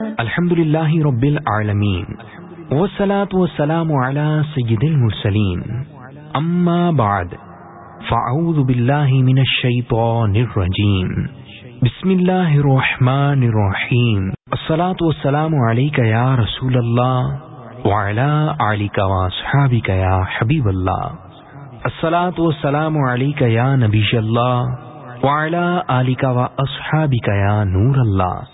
الحمد للہ رب العالمین والصلاة والسلام على سید المرسلین اما بعد فاعوذ باللہ من الشیطان الرجیم بسم اللہ الرحمن الرحیم الصلاة والسلام علیکہ یا رسول اللہ وعلى آلکہ واصحابکہ یا حبیب اللہ الصلاة والسلام علیکہ یا نبی اللہ وعلى آلکہ واصحابکہ یا نور اللہ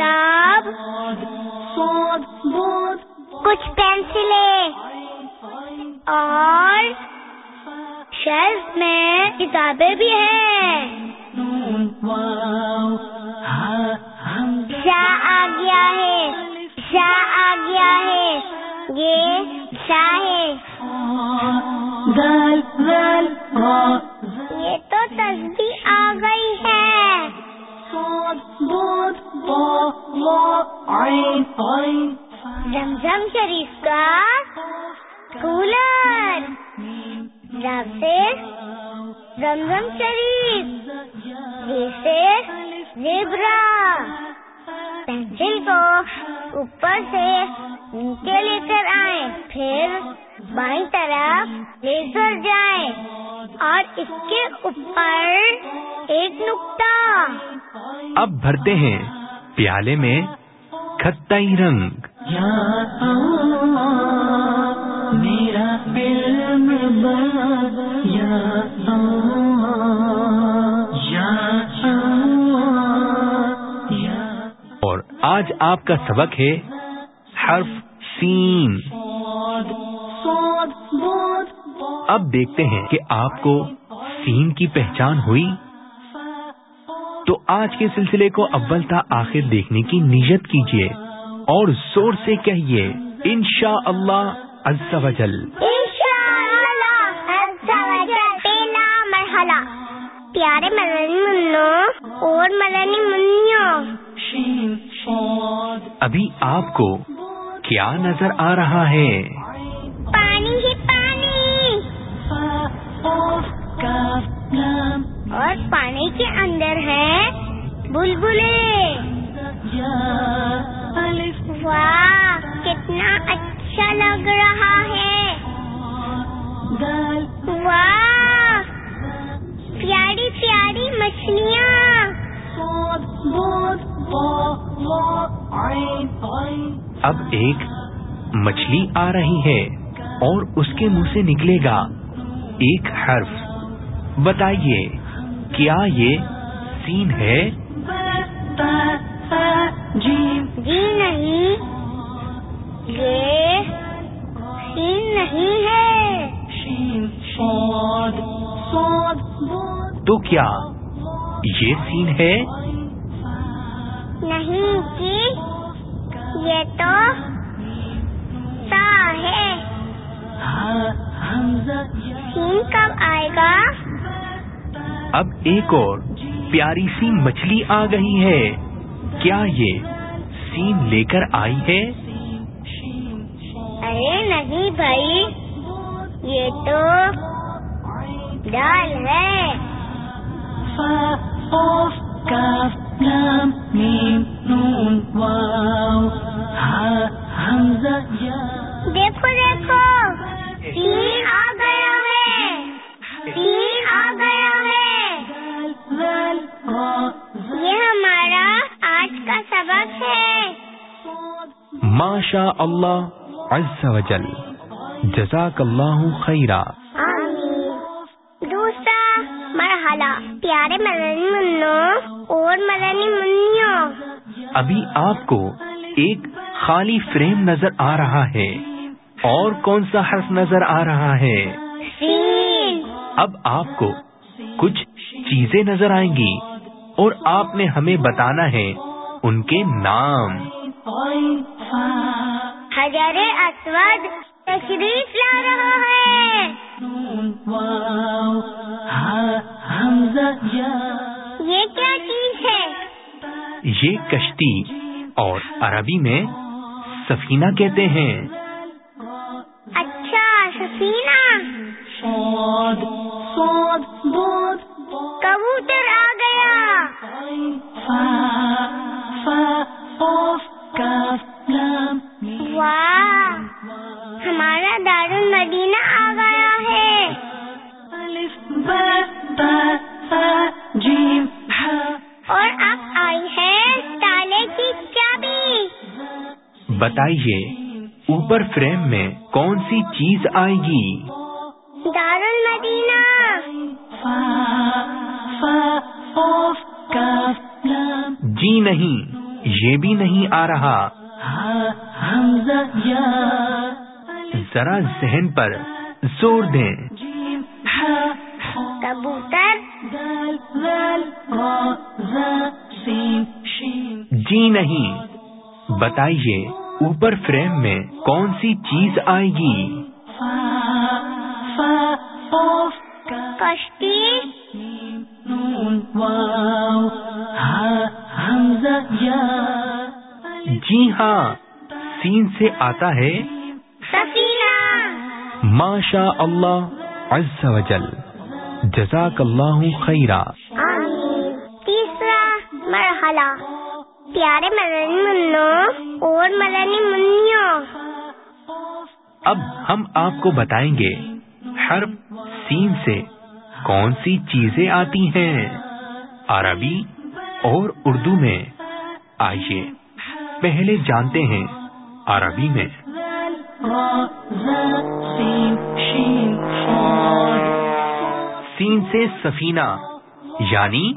کتاب؟ کچھ پینسلیں۔ اور شیلف میں کتابیں بھی ہیں۔ شاہ آ گیا ہے۔ شاہ آ گیا ہے۔ یہ شاہ ہے۔ یہ تو تصویر زمزم شریف کا کولر سے زمزم شریف جیسے زیبرا پینسل کو اوپر سے نیچے لے کر آئے پھر بائیں طرف لے کر جائیں اور اس کے اوپر ایک نقطہ۔ اب بھرتے ہیں پیالے میں کھتائی رنگ۔ میرا یا اور آج آپ کا سبق ہے حرف سین۔ اب دیکھتے ہیں کہ آپ کو سین کی پہچان ہوئی۔ تو آج کے سلسلے کو اول تا آخر دیکھنے کی نیت کیجیے اور زور سے کہیے اللہ و جل۔ پہلا مرحلہ۔ پیارے مدنی منو اور مدنی منوں ابھی آپ کو کیا نظر آ رہا ہے؟ پانی ہی پانی۔ اور پانی کے اندر ہے بلبلے۔ واہ، کتنا اچھا لگ رہا ہے۔ واہ، پیاری پیاری مچھلیاں۔ اب ایک مچھلی آ رہی ہے اور اس کے منہ سے نکلے گا۔ ایک حرف۔ بتائیے۔ کیا یہ سین ہے؟ جی نہیں۔ یہ سین نہیں ہے۔ تو کیا یہ سین ہے؟ نہیں جی یہ تو سا ہے۔ سین کب آئے گا؟ اب ایک اور پیاری سی مچھلی آ گئی ہے۔ کیا یہ سین لے کر آئی ہے؟ ارے نہیں بھائی یہ تو دال ہے۔ اللہ عز و جل. جزاک اللہ خیرہ دوسرا مرحلہ. پیارے مدنی منوں اور مدنی منوں ابھی آپ کو ایک خالی فریم نظر آ رہا ہے. اور کون سا حرف نظر آ رہا ہے؟ سین. اب آپ کو کچھ چیزیں نظر آئیں گی اور آپ نے ہمیں بتانا ہے ان کے نام. حجر اسود تشریف لا رہا ہے۔ یہ کیا چیز ہے؟ یہ کشتی اور عربی میں سفینہ کہتے ہیں۔ اچھا سفینہ۔ کبوتر آ گیا۔ بتائیے اوپر فریم میں کون سی چیز آئے گی؟ دار المدینہ جی نہیں یہ بھی نہیں آ رہا۔ ذرا ذہن پر زور دیں۔ کبوتر۔ جی نہیں۔ بتائیے اوپر فریم میں کون سی چیز آئے گی؟ کشتی جی ہاں سین سے آتا ہے۔ ماشا اللہ عز و جل۔ جزاک اللہ خیرہ تیسرا مرحلہ۔ پیارے مدنی منوں اور مدنی منوں اب ہم آپ کو بتائیں گے حرف سین سے کون سی چیزیں آتی ہیں؟ عربی اور اردو میں۔ آئیے، پہلے جانتے ہیں عربی میں۔ سین سے سفینہ یعنی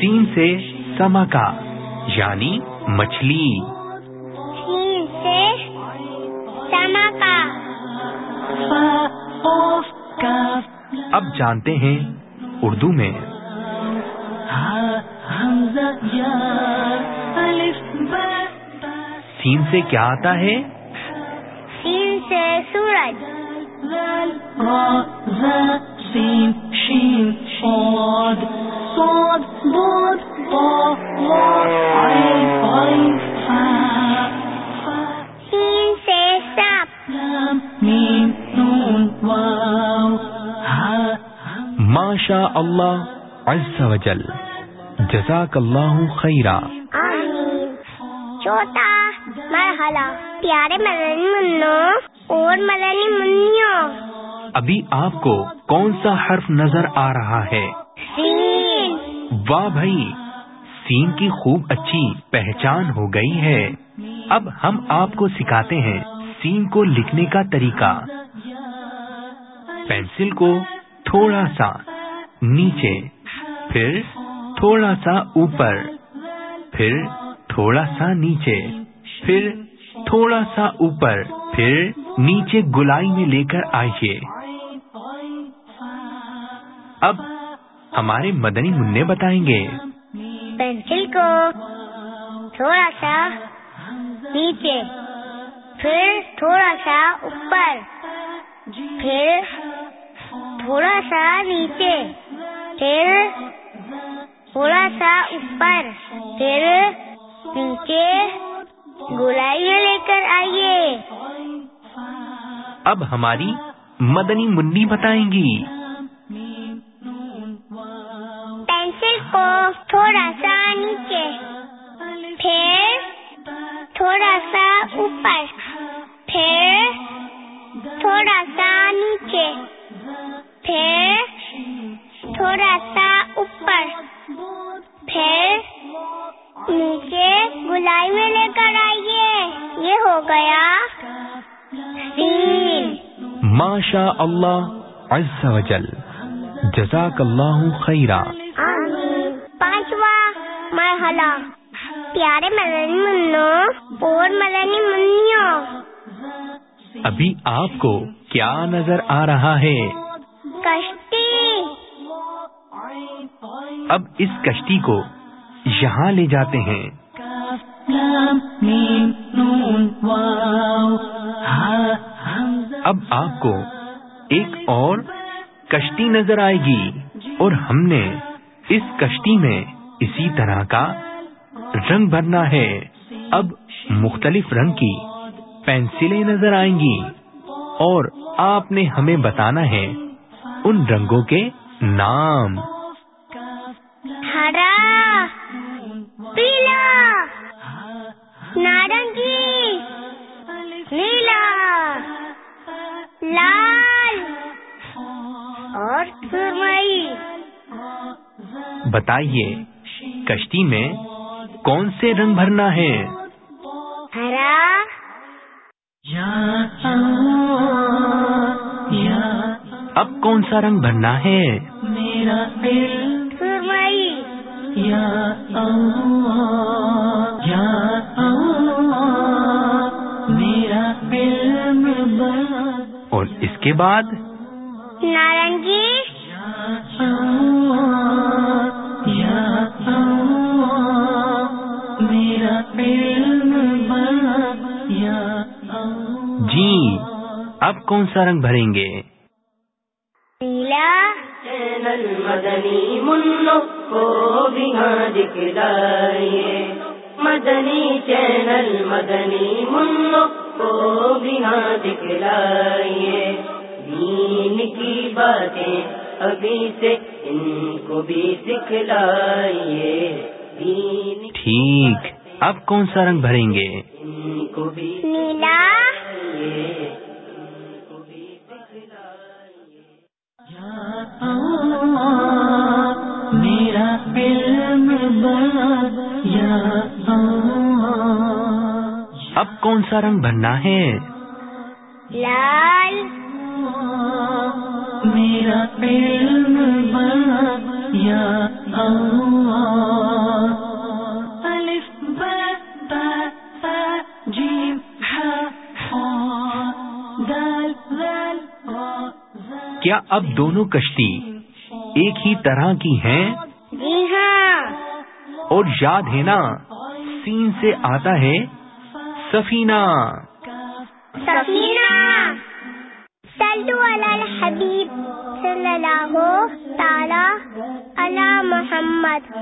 سین سے سمکا یعنی مچھلی۔ سین سے سما کا اب جانتے ہیں اردو میں۔ سین سے کیا آتا ہے؟ سین سے سورج۔ سین ماشا اللہ عز و جل. جزاک اللہ خیرہ آمین. چوتھا مرحلہ پیارے مدنی منوں اور مدنی منوں ابھی آپ کو کون سا حرف نظر آ رہا ہے؟ سین. واہ بھائی سین کی خوب اچھی پہچان ہو گئی ہے۔ اب ہم آپ کو سکھاتے ہیں سین کو لکھنے کا طریقہ۔ پینسل کو تھوڑا سا نیچے، پھر تھوڑا سا اوپر، پھر تھوڑا سا نیچے، پھر تھوڑا سا اوپر، پھر نیچے گلائی میں لے کر آئیے۔ اب ہمارے مدنی منع بتائیں گے۔ پینسل کو تھوڑا سا نیچے، پھر تھوڑا سا اوپر، پھر تھوڑا سا نیچے پھر تھوڑا سا اوپر پھر نیچے گلائی میں لے کر آئیے اب ہماری مدنی منی بتائیں گی پینسل کو تھوڑا سا نیچے پھر تھوڑا سا اوپر پھر تھوڑا سا نیچے پھر تھوڑا سا اوپر پھر نیچے گلائی میں لے کر آئیے یہ ہو گیا ماشا اللہ عز و جل جزاک اللہ خیرہ پانچواں مرحلہ۔ پیارے مدنی منو اور مدنی منوں ابھی آپ کو کیا نظر آ رہا ہے؟ اب اس کشتی کو یہاں لے جاتے ہیں۔ اب آپ کو ایک اور کشتی نظر آئے گی اور ہم نے اس کشتی میں اسی طرح کا رنگ بھرنا ہے۔ اب مختلف رنگ کی پینسلیں نظر آئیں گی اور آپ نے ہمیں بتانا ہے ان رنگوں کے نام۔ ہرا پیلا نارنگی نیلا لال اور سرمئی بتائیے کشتی میں کون سے رنگ بھرنا ہے ہرا اب کون سا رنگ بھرنا ہے میرا دل یا اللہ یا اللہ میرا علم بنا اور اس کے بعد نارنگی؟ جی اب کون سا رنگ بھریں گے؟ نیلا چینل مدنی منو کو بھی ہاں دکھلائیے مدنی چینل مدنی منو کو بھی ہاں دکھلائیے دین کی باتیں ابھی سے ان کو بھی سکھلائیے دین ٹھیک۔ اب کون سا رنگ بھریں گے؟ ان کو بھی کون سا رنگ بھرنا ہے؟ لال۔ میرا علم بنا یا اللہ۔ الف با با با جیم دال کیا اب دونوں کشتی ایک ہی طرح کی ہیں؟ جی ہاں۔ اور یاد ہے نا سین سے آتا ہے سفینہ۔ سفینہ۔ صلو علی الحبیب صلی اللہ تعالی علی محمد۔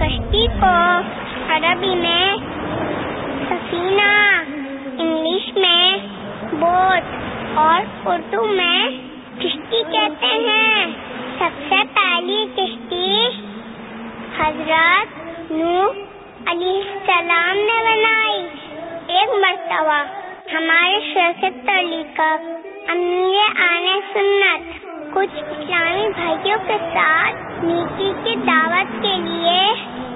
کشتی کو عربی میں سفینہ، انگلش میں بوٹ اور اردو میں کشتی کہتے ہیں سب سے پہلی کشتی حضرت نوح علیہ السلام نے بنائی ایک مرتبہ ہمارے شیخ طریقہ امیر آنے سنت کچھ اسلامی بھائیوں کے ساتھ نیکی کی دعوت کے لیے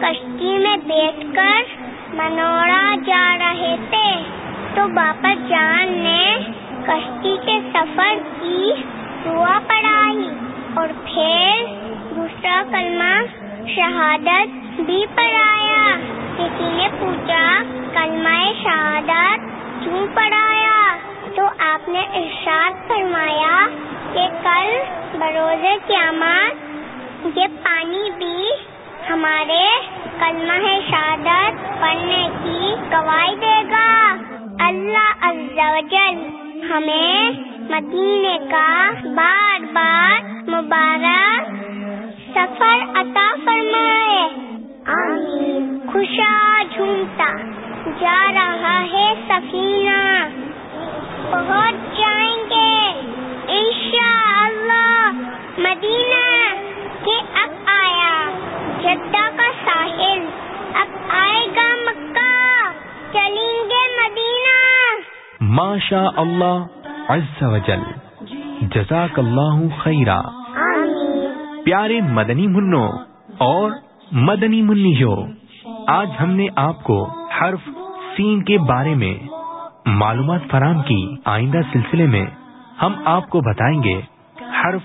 کشتی میں بیٹھ کر منورا جا رہے تھے۔ تو باپا جان نے کشتی کے سفر کی دعا پڑھائی اور پھر دوسرا کلمہ شہادت بھی پڑھایا۔ کسی نے پوچھا، کلمہ شہادت کیوں پڑھایا؟ تو آپ نے ارشاد فرمایا کہ کل بروز قیامت یہ پانی بھی ہمارے کلمہ شہادت پڑھنے کی گواہی دے گا۔ اللہ عز و جل ہمیں مدینے کا بار بار مبارک سفر عطا خوشا جھومتا جا رہا ہے سفینہ۔ پہنچ جائیں گے انشاء اللہ مدینہ کہ اب آیا۔ جدہ کا ساحل اب آئے گا مکہ۔ چلیں گے مدینہ۔ ماشا اللہ عز و جل۔ جزاک اللہ خیرہ آمین۔ پیارے مدنی منوں اور مدنی منیوں۔ آج ہم نے آپ کو حرف سین کے بارے میں معلومات فراہم کی۔ آئندہ سلسلے میں ہم آپ کو بتائیں گے حرف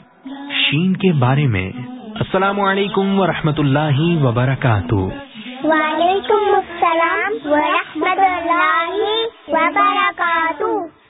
شین کے بارے میں۔ السلام علیکم ورحمۃ اللہ وبرکاتہ۔ وعلیکم السلام ورحمۃ اللہ وبرکاتہ۔